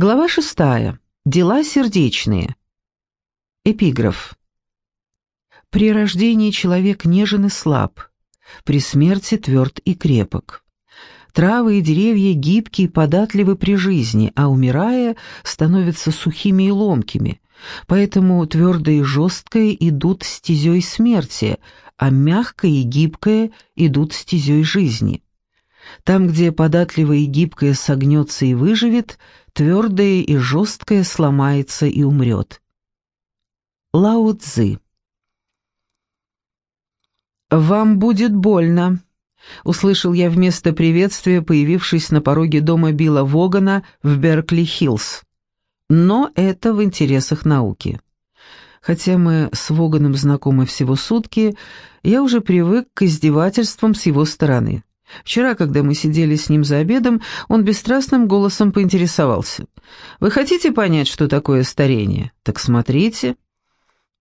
Глава шестая. Дела сердечные. Эпиграф. При рождении человек нежен и слаб, при смерти тверд и крепок. Травы и деревья гибкие и податливы при жизни, а умирая, становятся сухими и ломкими. Поэтому твердое и жесткое идут стезей смерти, а мягкое и гибкое идут стезей жизни. Там, где податливое и гибкое согнется и выживет, твердое и жесткое сломается и умрет. Лао Цзы «Вам будет больно», — услышал я вместо приветствия, появившись на пороге дома Билла Вогана в Беркли-Хиллз. Но это в интересах науки. Хотя мы с Воганом знакомы всего сутки, я уже привык к издевательствам с его стороны. Вчера, когда мы сидели с ним за обедом, он бесстрастным голосом поинтересовался. «Вы хотите понять, что такое старение? Так смотрите».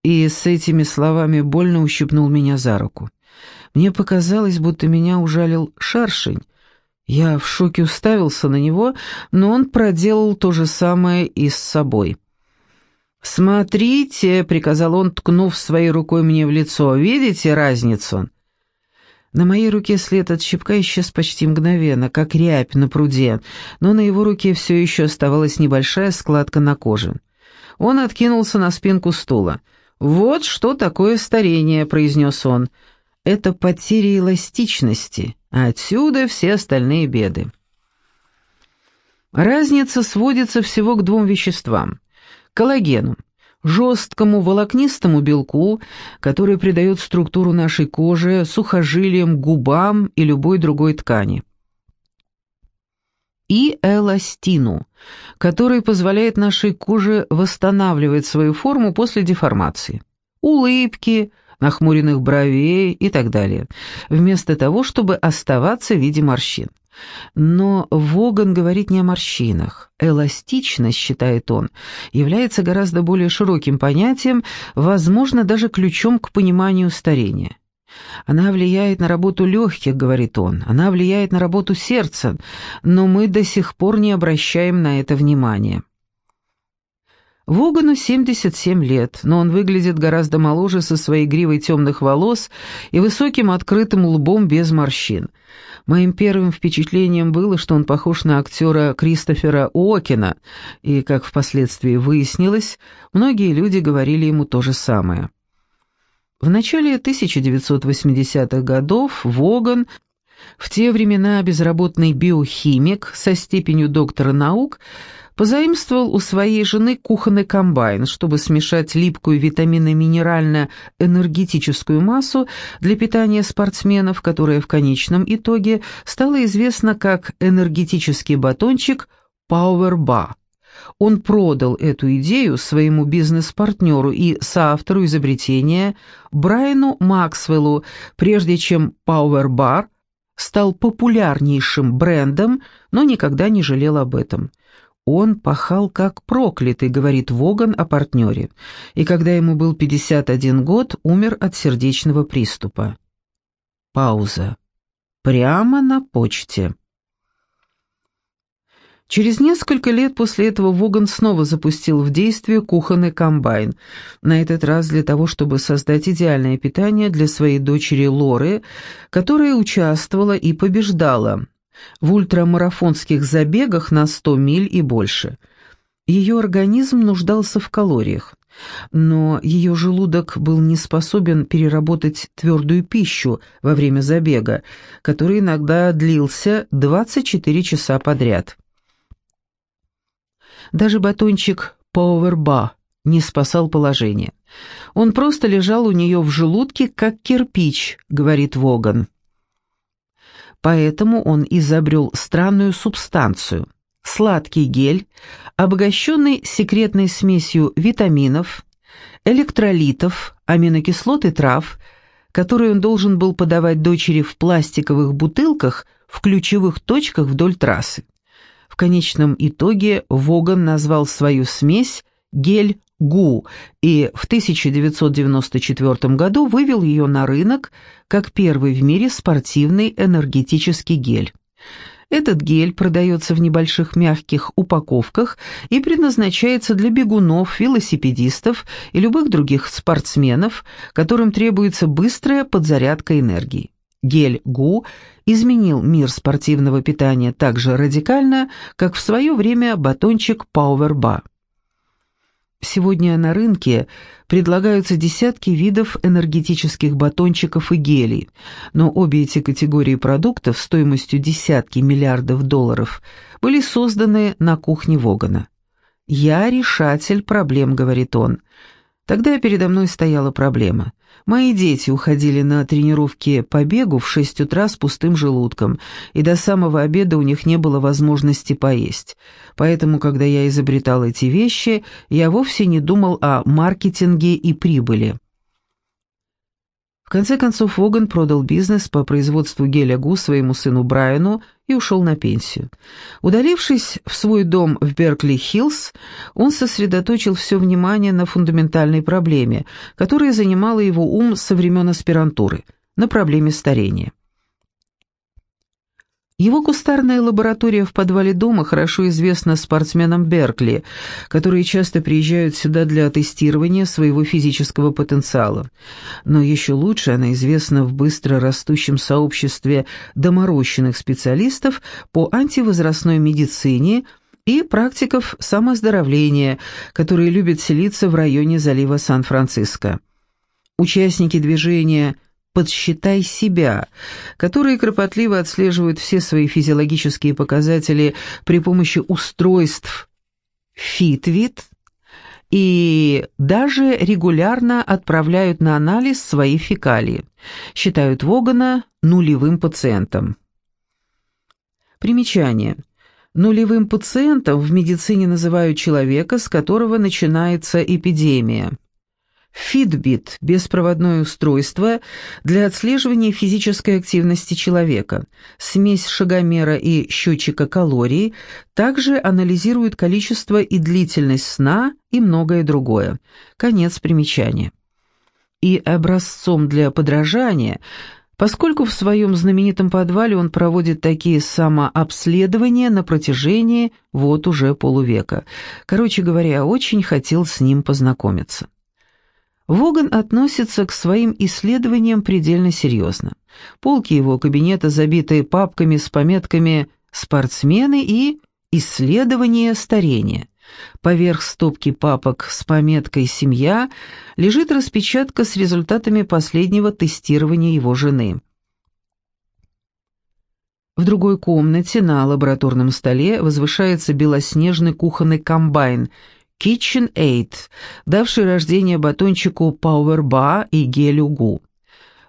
И с этими словами больно ущипнул меня за руку. Мне показалось, будто меня ужалил шаршень. Я в шоке уставился на него, но он проделал то же самое и с собой. «Смотрите», — приказал он, ткнув своей рукой мне в лицо, — «видите разницу?» На моей руке след от щипка исчез почти мгновенно, как рябь на пруде, но на его руке все еще оставалась небольшая складка на коже. Он откинулся на спинку стула. «Вот что такое старение», — произнес он это потеря эластичности, а отсюда все остальные беды. Разница сводится всего к двум веществам. Коллагену, жесткому волокнистому белку, который придает структуру нашей кожи, сухожилиям, губам и любой другой ткани. И эластину, который позволяет нашей коже восстанавливать свою форму после деформации. Улыбки – нахмуренных бровей и так далее, вместо того, чтобы оставаться в виде морщин. Но Воган говорит не о морщинах. Эластичность, считает он, является гораздо более широким понятием, возможно, даже ключом к пониманию старения. Она влияет на работу легких, говорит он, она влияет на работу сердца, но мы до сих пор не обращаем на это внимания. Вогану 77 лет, но он выглядит гораздо моложе со своей гривой темных волос и высоким открытым лбом без морщин. Моим первым впечатлением было, что он похож на актера Кристофера Уокена, и, как впоследствии выяснилось, многие люди говорили ему то же самое. В начале 1980-х годов Воган, в те времена безработный биохимик со степенью доктора наук, позаимствовал у своей жены кухонный комбайн, чтобы смешать липкую витаминно-минерально-энергетическую массу для питания спортсменов, которая в конечном итоге стала известна как энергетический батончик Power Bar. Он продал эту идею своему бизнес-партнеру и соавтору изобретения Брайану Максвеллу, прежде чем Power Bar стал популярнейшим брендом, но никогда не жалел об этом. Он пахал как проклятый, говорит Воган о партнере, и когда ему был 51 год, умер от сердечного приступа. Пауза. Прямо на почте. Через несколько лет после этого Воган снова запустил в действие кухонный комбайн, на этот раз для того, чтобы создать идеальное питание для своей дочери Лоры, которая участвовала и побеждала в ультрамарафонских забегах на 100 миль и больше. Ее организм нуждался в калориях, но ее желудок был не способен переработать твердую пищу во время забега, который иногда длился 24 часа подряд. Даже батончик Power не спасал положение. Он просто лежал у нее в желудке, как кирпич, говорит Воган поэтому он изобрел странную субстанцию – сладкий гель, обогащенный секретной смесью витаминов, электролитов, аминокислот и трав, который он должен был подавать дочери в пластиковых бутылках в ключевых точках вдоль трассы. В конечном итоге Воган назвал свою смесь гель ГУ и в 1994 году вывел ее на рынок как первый в мире спортивный энергетический гель. Этот гель продается в небольших мягких упаковках и предназначается для бегунов, велосипедистов и любых других спортсменов, которым требуется быстрая подзарядка энергии. Гель ГУ изменил мир спортивного питания так же радикально, как в свое время батончик Power Bar. Сегодня на рынке предлагаются десятки видов энергетических батончиков и гелей, но обе эти категории продуктов стоимостью десятки миллиардов долларов были созданы на кухне Вогана. «Я решатель проблем», — говорит он. Тогда передо мной стояла проблема. Мои дети уходили на тренировки по бегу в шесть утра с пустым желудком, и до самого обеда у них не было возможности поесть. Поэтому, когда я изобретал эти вещи, я вовсе не думал о маркетинге и прибыли. В конце концов, Воган продал бизнес по производству геля Гу своему сыну Брайану и ушел на пенсию. Удалившись в свой дом в Беркли-Хиллз, он сосредоточил все внимание на фундаментальной проблеме, которая занимала его ум со времен аспирантуры, на проблеме старения. Его кустарная лаборатория в подвале дома хорошо известна спортсменам Беркли, которые часто приезжают сюда для тестирования своего физического потенциала. Но еще лучше она известна в быстро растущем сообществе доморощенных специалистов по антивозрастной медицине и практиков самооздоровления, которые любят селиться в районе залива Сан-Франциско. Участники движения – «Подсчитай себя», которые кропотливо отслеживают все свои физиологические показатели при помощи устройств Fitbit и даже регулярно отправляют на анализ свои фекалии, считают Вогана нулевым пациентом. Примечание. Нулевым пациентом в медицине называют человека, с которого начинается эпидемия. Fitbit – беспроводное устройство для отслеживания физической активности человека. Смесь шагомера и счетчика калорий также анализирует количество и длительность сна и многое другое. Конец примечания. И образцом для подражания, поскольку в своем знаменитом подвале он проводит такие самообследования на протяжении вот уже полувека. Короче говоря, очень хотел с ним познакомиться. Воган относится к своим исследованиям предельно серьезно. Полки его кабинета забиты папками с пометками «Спортсмены» и «Исследование старения». Поверх стопки папок с пометкой «Семья» лежит распечатка с результатами последнего тестирования его жены. В другой комнате на лабораторном столе возвышается белоснежный кухонный комбайн – Kitchen Aid, давший рождение батончику Power Bar и гелю Гу.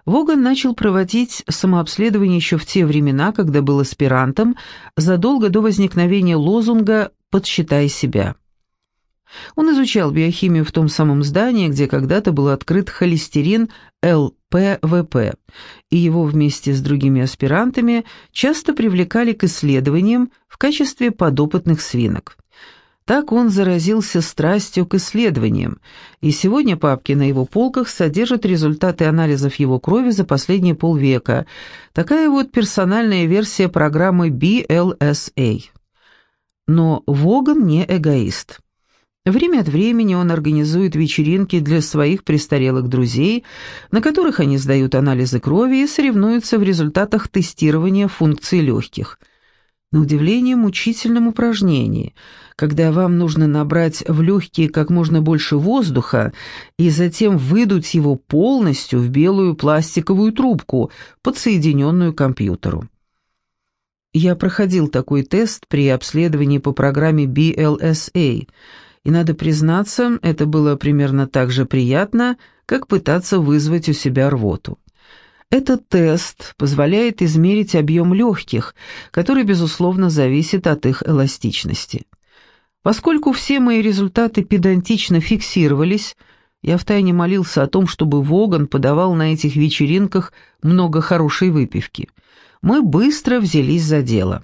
Воган начал проводить самообследование еще в те времена, когда был аспирантом, задолго до возникновения лозунга «Подсчитай себя». Он изучал биохимию в том самом здании, где когда-то был открыт холестерин ЛПВП, и его вместе с другими аспирантами часто привлекали к исследованиям в качестве подопытных свинок. Так он заразился страстью к исследованиям, и сегодня папки на его полках содержат результаты анализов его крови за последние полвека. Такая вот персональная версия программы BLSA. Но Воган не эгоист. Время от времени он организует вечеринки для своих престарелых друзей, на которых они сдают анализы крови и соревнуются в результатах тестирования функций легких – на удивление мучительном упражнении, когда вам нужно набрать в легкие как можно больше воздуха и затем выдуть его полностью в белую пластиковую трубку, подсоединенную к компьютеру. Я проходил такой тест при обследовании по программе BLSA, и, надо признаться, это было примерно так же приятно, как пытаться вызвать у себя рвоту. Этот тест позволяет измерить объем легких, который, безусловно, зависит от их эластичности. Поскольку все мои результаты педантично фиксировались, я втайне молился о том, чтобы Воган подавал на этих вечеринках много хорошей выпивки. Мы быстро взялись за дело.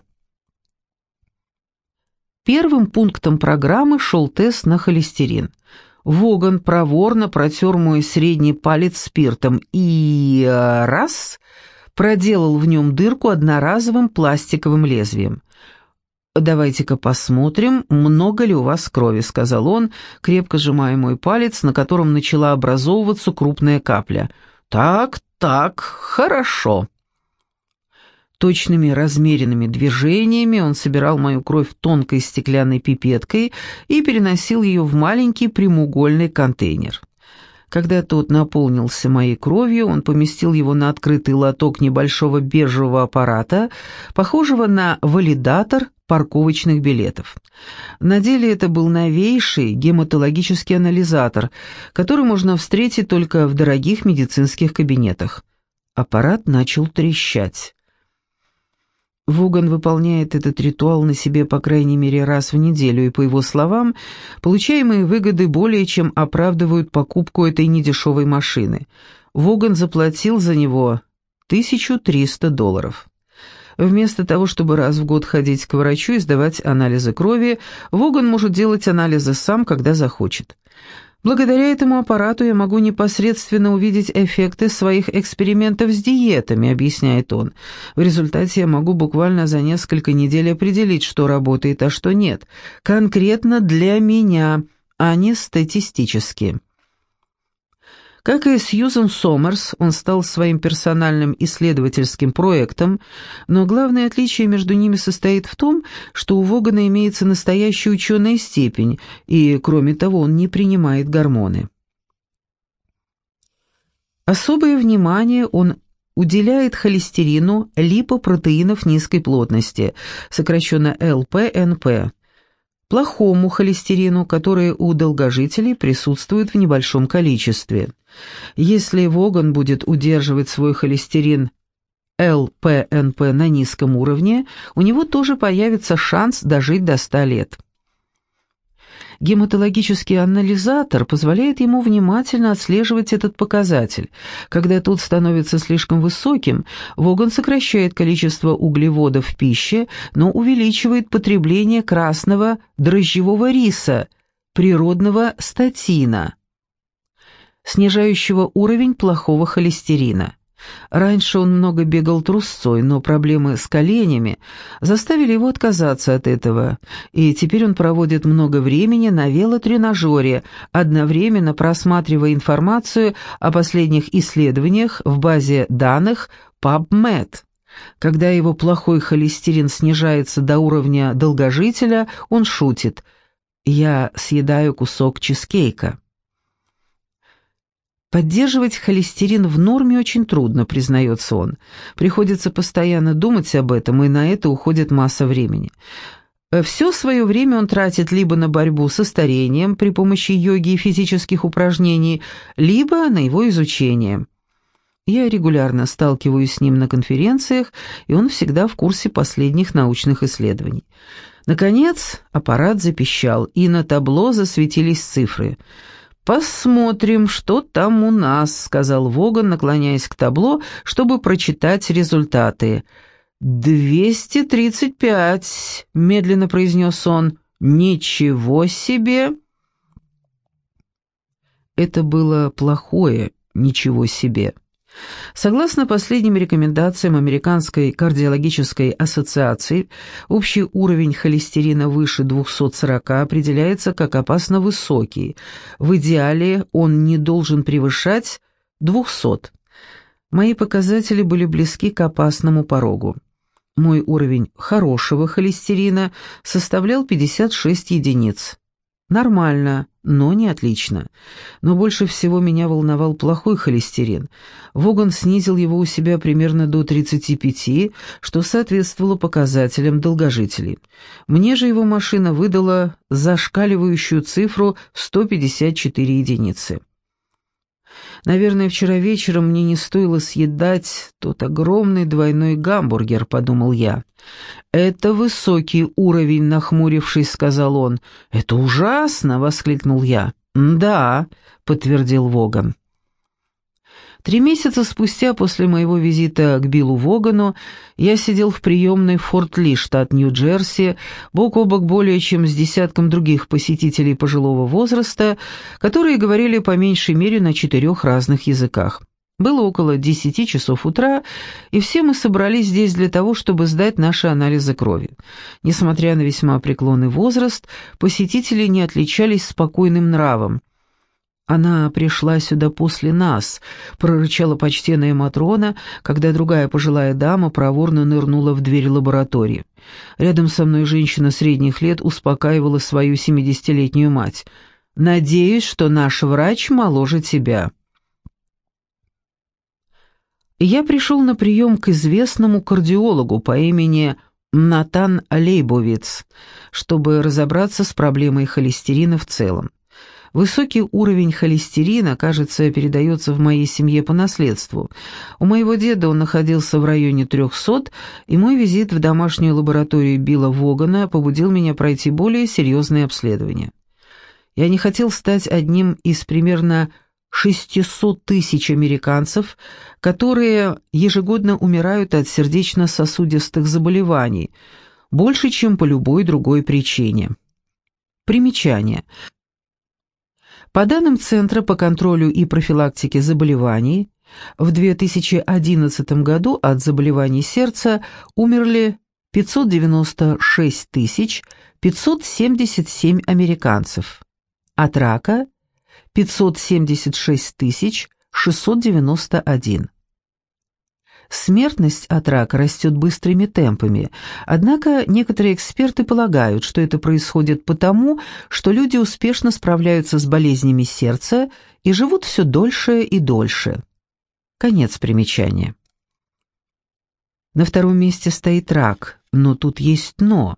Первым пунктом программы шел тест на холестерин – Воган проворно протер мой средний палец спиртом и... раз... проделал в нем дырку одноразовым пластиковым лезвием. «Давайте-ка посмотрим, много ли у вас крови», — сказал он, крепко сжимая мой палец, на котором начала образовываться крупная капля. «Так, так, хорошо». Точными размеренными движениями он собирал мою кровь тонкой стеклянной пипеткой и переносил ее в маленький прямоугольный контейнер. Когда тот наполнился моей кровью, он поместил его на открытый лоток небольшого бежевого аппарата, похожего на валидатор парковочных билетов. На деле это был новейший гематологический анализатор, который можно встретить только в дорогих медицинских кабинетах. Аппарат начал трещать. Воган выполняет этот ритуал на себе по крайней мере раз в неделю, и, по его словам, получаемые выгоды более чем оправдывают покупку этой недешевой машины. Воган заплатил за него 1300 долларов. Вместо того, чтобы раз в год ходить к врачу и сдавать анализы крови, Воган может делать анализы сам, когда захочет. Благодаря этому аппарату я могу непосредственно увидеть эффекты своих экспериментов с диетами, объясняет он. В результате я могу буквально за несколько недель определить, что работает, а что нет. Конкретно для меня, а не статистически. Как и Сьюзен Сомерс, он стал своим персональным исследовательским проектом, но главное отличие между ними состоит в том, что у Вогана имеется настоящая ученая степень, и, кроме того, он не принимает гормоны. Особое внимание он уделяет холестерину липопротеинов низкой плотности, сокращенно ЛПНП, плохому холестерину, который у долгожителей присутствует в небольшом количестве. Если Воган будет удерживать свой холестерин ЛПНП на низком уровне, у него тоже появится шанс дожить до 100 лет. Гематологический анализатор позволяет ему внимательно отслеживать этот показатель. Когда тот становится слишком высоким, Воган сокращает количество углеводов в пище, но увеличивает потребление красного дрожжевого риса, природного статина, снижающего уровень плохого холестерина. Раньше он много бегал трусцой, но проблемы с коленями заставили его отказаться от этого, и теперь он проводит много времени на велотренажере, одновременно просматривая информацию о последних исследованиях в базе данных PubMed. Когда его плохой холестерин снижается до уровня долгожителя, он шутит «Я съедаю кусок чизкейка». Поддерживать холестерин в норме очень трудно, признается он. Приходится постоянно думать об этом, и на это уходит масса времени. Э, Все свое время он тратит либо на борьбу со старением при помощи йоги и физических упражнений, либо на его изучение. Я регулярно сталкиваюсь с ним на конференциях, и он всегда в курсе последних научных исследований. Наконец, аппарат запищал, и на табло засветились цифры – «Посмотрим, что там у нас», — сказал Воган, наклоняясь к табло, чтобы прочитать результаты. «Двести тридцать пять», — медленно произнес он. «Ничего себе!» Это было плохое «ничего себе». Согласно последним рекомендациям Американской кардиологической ассоциации, общий уровень холестерина выше 240 определяется как опасно высокий. В идеале он не должен превышать 200. Мои показатели были близки к опасному порогу. Мой уровень хорошего холестерина составлял 56 единиц. Нормально, но не отлично. Но больше всего меня волновал плохой холестерин. Воган снизил его у себя примерно до 35, что соответствовало показателям долгожителей. Мне же его машина выдала зашкаливающую цифру в 154 единицы. Наверное, вчера вечером мне не стоило съедать тот огромный двойной гамбургер, подумал я. Это высокий уровень, нахмурившись, сказал он. Это ужасно, воскликнул я. Да, подтвердил Воган. Три месяца спустя после моего визита к Биллу Вогану я сидел в приемной Форт Ли, штат Нью-Джерси, бок о бок более чем с десятком других посетителей пожилого возраста, которые говорили по меньшей мере на четырех разных языках. Было около десяти часов утра, и все мы собрались здесь для того, чтобы сдать наши анализы крови. Несмотря на весьма преклонный возраст, посетители не отличались спокойным нравом. «Она пришла сюда после нас», — прорычала почтенная Матрона, когда другая пожилая дама проворно нырнула в дверь лаборатории. Рядом со мной женщина средних лет успокаивала свою семидесятилетнюю мать. «Надеюсь, что наш врач моложе тебя». Я пришел на прием к известному кардиологу по имени Натан Лейбовиц, чтобы разобраться с проблемой холестерина в целом. Высокий уровень холестерина, кажется, передается в моей семье по наследству. У моего деда он находился в районе 300, и мой визит в домашнюю лабораторию Билла Вогана побудил меня пройти более серьезные обследования. Я не хотел стать одним из примерно 600 тысяч американцев, которые ежегодно умирают от сердечно-сосудистых заболеваний, больше, чем по любой другой причине. Примечание. По данным Центра по контролю и профилактике заболеваний, в 2011 году от заболеваний сердца умерли 596 577 американцев, от рака 576 691. Смертность от рака растет быстрыми темпами, однако некоторые эксперты полагают, что это происходит потому, что люди успешно справляются с болезнями сердца и живут все дольше и дольше. Конец примечания. На втором месте стоит рак, но тут есть «но».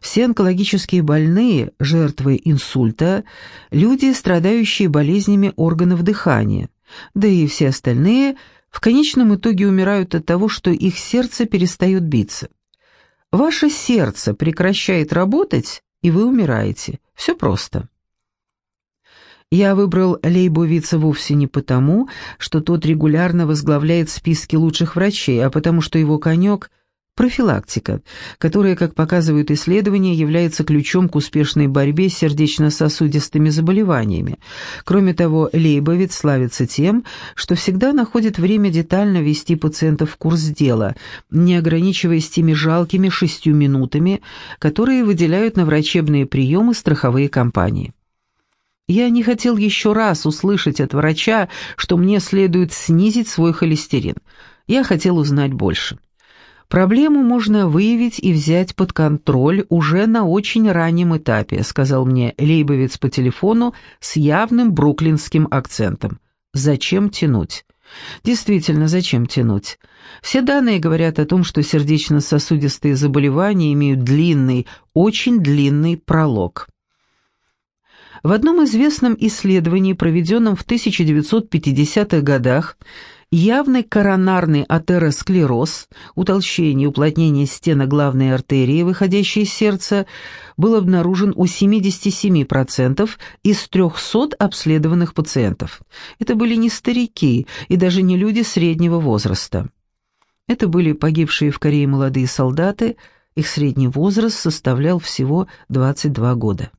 Все онкологические больные, жертвы инсульта, люди, страдающие болезнями органов дыхания, да и все остальные в конечном итоге умирают от того, что их сердце перестает биться. Ваше сердце прекращает работать, и вы умираете. Все просто. Я выбрал Лейбовица вовсе не потому, что тот регулярно возглавляет списки лучших врачей, а потому что его конек – Профилактика, которая, как показывают исследования, является ключом к успешной борьбе с сердечно-сосудистыми заболеваниями. Кроме того, Лейбовец славится тем, что всегда находит время детально вести пациентов в курс дела, не ограничиваясь теми жалкими шестью минутами, которые выделяют на врачебные приемы страховые компании. Я не хотел еще раз услышать от врача, что мне следует снизить свой холестерин. Я хотел узнать больше. Проблему можно выявить и взять под контроль уже на очень раннем этапе, сказал мне Лейбовец по телефону с явным бруклинским акцентом. Зачем тянуть? Действительно, зачем тянуть? Все данные говорят о том, что сердечно-сосудистые заболевания имеют длинный, очень длинный пролог. В одном известном исследовании, проведенном в 1950-х годах, Явный коронарный атеросклероз, утолщение и уплотнение стенок главной артерии, выходящей из сердца, был обнаружен у 77% из 300 обследованных пациентов. Это были не старики и даже не люди среднего возраста. Это были погибшие в Корее молодые солдаты, их средний возраст составлял всего 22 года.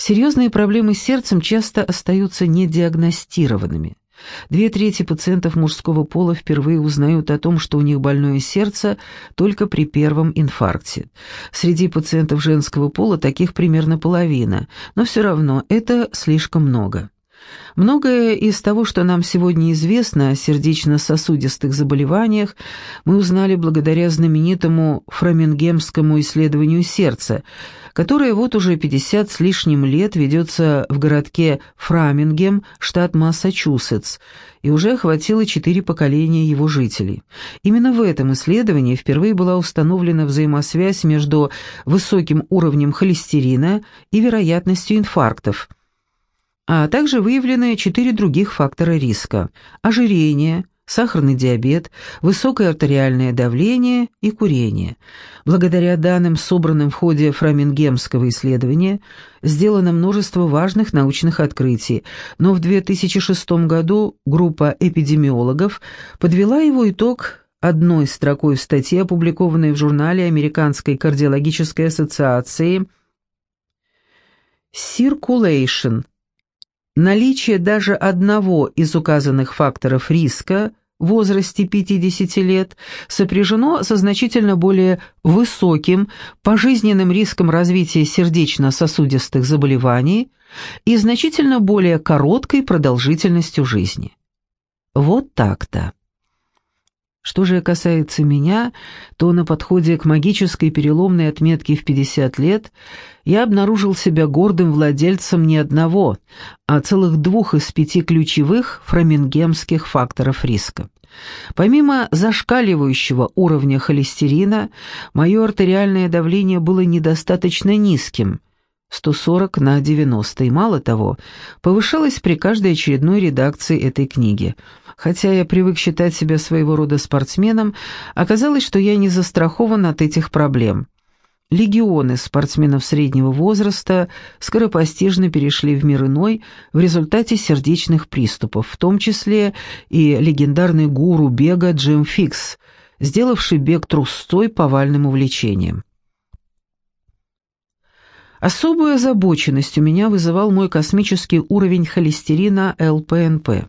Серьезные проблемы с сердцем часто остаются недиагностированными. Две трети пациентов мужского пола впервые узнают о том, что у них больное сердце только при первом инфаркте. Среди пациентов женского пола таких примерно половина, но все равно это слишком много. Многое из того, что нам сегодня известно о сердечно-сосудистых заболеваниях, мы узнали благодаря знаменитому фрамингемскому исследованию сердца, которое вот уже 50 с лишним лет ведется в городке Фрамингем, штат Массачусетс, и уже охватило четыре поколения его жителей. Именно в этом исследовании впервые была установлена взаимосвязь между высоким уровнем холестерина и вероятностью инфарктов – а также выявлены четыре других фактора риска – ожирение, сахарный диабет, высокое артериальное давление и курение. Благодаря данным, собранным в ходе фрамингемского исследования, сделано множество важных научных открытий, но в 2006 году группа эпидемиологов подвела его итог одной строкой в статье, опубликованной в журнале Американской кардиологической ассоциации «Circulation» наличие даже одного из указанных факторов риска в возрасте 50 лет сопряжено со значительно более высоким пожизненным риском развития сердечно-сосудистых заболеваний и значительно более короткой продолжительностью жизни. Вот так-то. Что же касается меня, то на подходе к магической переломной отметке в 50 лет я обнаружил себя гордым владельцем не одного, а целых двух из пяти ключевых фрамингемских факторов риска. Помимо зашкаливающего уровня холестерина, мое артериальное давление было недостаточно низким, 140 на 90, и мало того, повышалось при каждой очередной редакции этой книги – Хотя я привык считать себя своего рода спортсменом, оказалось, что я не застрахован от этих проблем. Легионы спортсменов среднего возраста скоропостижно перешли в мир иной в результате сердечных приступов, в том числе и легендарный гуру бега Джим Фикс, сделавший бег трусцой повальным увлечением. Особую озабоченность у меня вызывал мой космический уровень холестерина ЛПНП.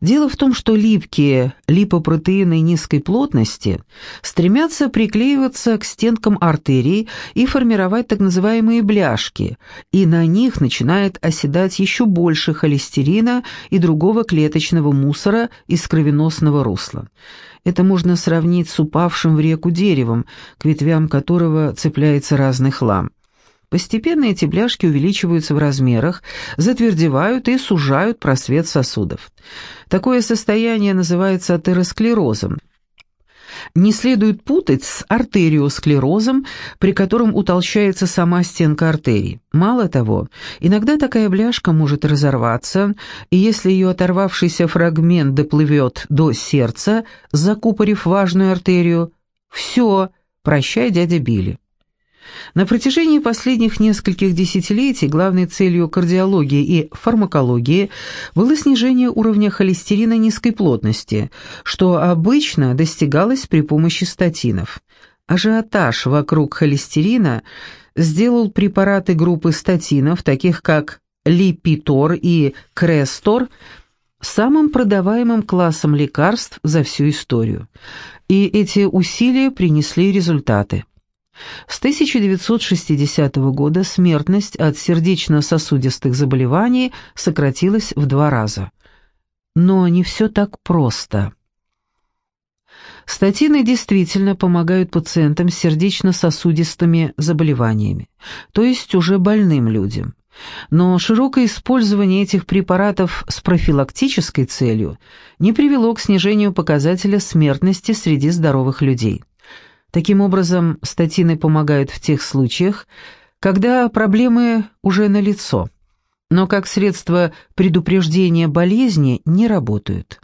Дело в том, что липкие липопротеины низкой плотности стремятся приклеиваться к стенкам артерий и формировать так называемые бляшки, и на них начинает оседать еще больше холестерина и другого клеточного мусора из кровеносного русла. Это можно сравнить с упавшим в реку деревом, к ветвям которого цепляется разный хлам. Постепенно эти бляшки увеличиваются в размерах, затвердевают и сужают просвет сосудов. Такое состояние называется атеросклерозом. Не следует путать с артериосклерозом, при котором утолщается сама стенка артерий. Мало того, иногда такая бляшка может разорваться, и если ее оторвавшийся фрагмент доплывет до сердца, закупорив важную артерию, все, прощай, дядя Билли. На протяжении последних нескольких десятилетий главной целью кардиологии и фармакологии было снижение уровня холестерина низкой плотности, что обычно достигалось при помощи статинов. Ажиотаж вокруг холестерина сделал препараты группы статинов, таких как Липитор и Крестор, самым продаваемым классом лекарств за всю историю. И эти усилия принесли результаты. С 1960 года смертность от сердечно-сосудистых заболеваний сократилась в два раза. Но не все так просто. Статины действительно помогают пациентам с сердечно-сосудистыми заболеваниями, то есть уже больным людям. Но широкое использование этих препаратов с профилактической целью не привело к снижению показателя смертности среди здоровых людей. Таким образом, статины помогают в тех случаях, когда проблемы уже налицо, но как средство предупреждения болезни не работают.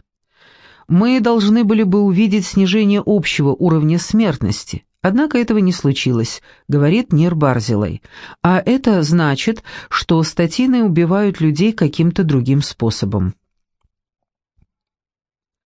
Мы должны были бы увидеть снижение общего уровня смертности, однако этого не случилось, говорит Нир Барзилай, а это значит, что статины убивают людей каким-то другим способом.